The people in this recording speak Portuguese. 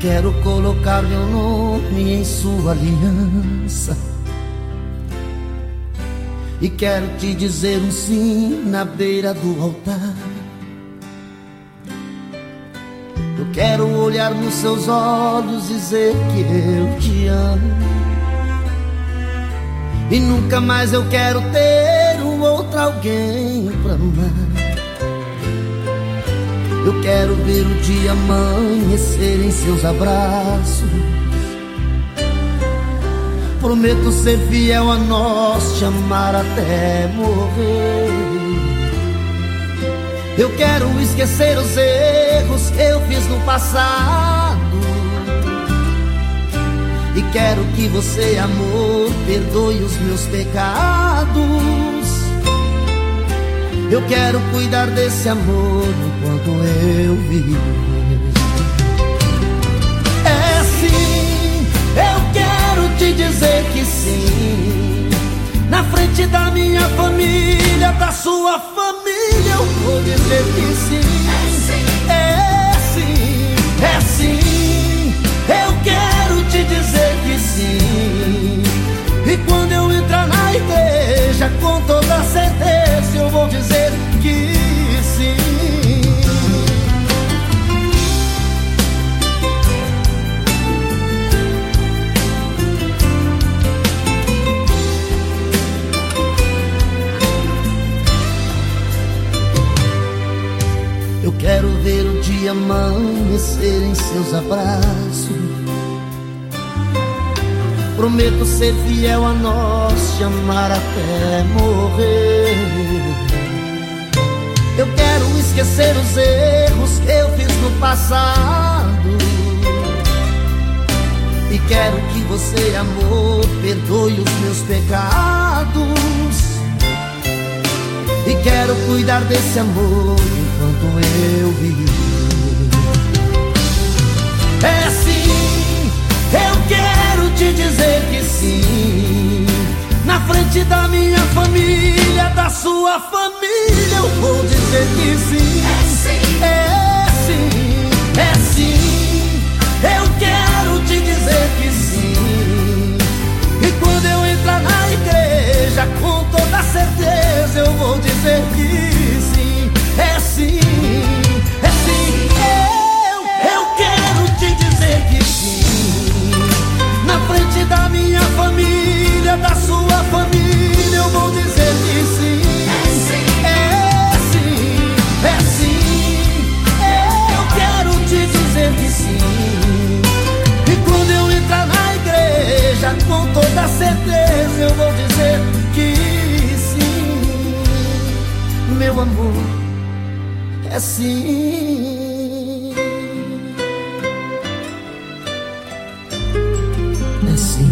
Quero colocar meu nome em sua aliança. E quero te dizer um sim na beira do altar. Eu quero olhar nos seus olhos e dizer que eu te amo. E nunca mais eu quero ter um outro alguém pra amar. Eu quero ver o dia amanhecer em seus abraços. Prometo ser fiel a nós, te amar até morrer. Eu quero esquecer os erros que eu fiz no passado. E quero que você, amor, perdoe os meus pecados. Eu quero cuidar desse amor enquanto eu vivo. É sim, eu quero te dizer que sim. Na frente da minha família, da sua família, eu vou dizer que sim. É sim, é sim. Eu quero te dizer que sim. E quando eu entrar na igreja, com toda certeza eu vou dizer que sim. Eu quero ver o dia amanhecer em seus abraços. Prometo ser fiel a nós, te amar até morrer. Eu quero esquecer os erros que eu fiz no passado. E quero que você, amor, perdoe os meus pecados. E quero cuidar desse amor enquanto sua família, eu vou dizer que sim. É sim. É sim, é sim. Com toda certeza eu vou dizer que sim. Meu amor, é sim. É sim.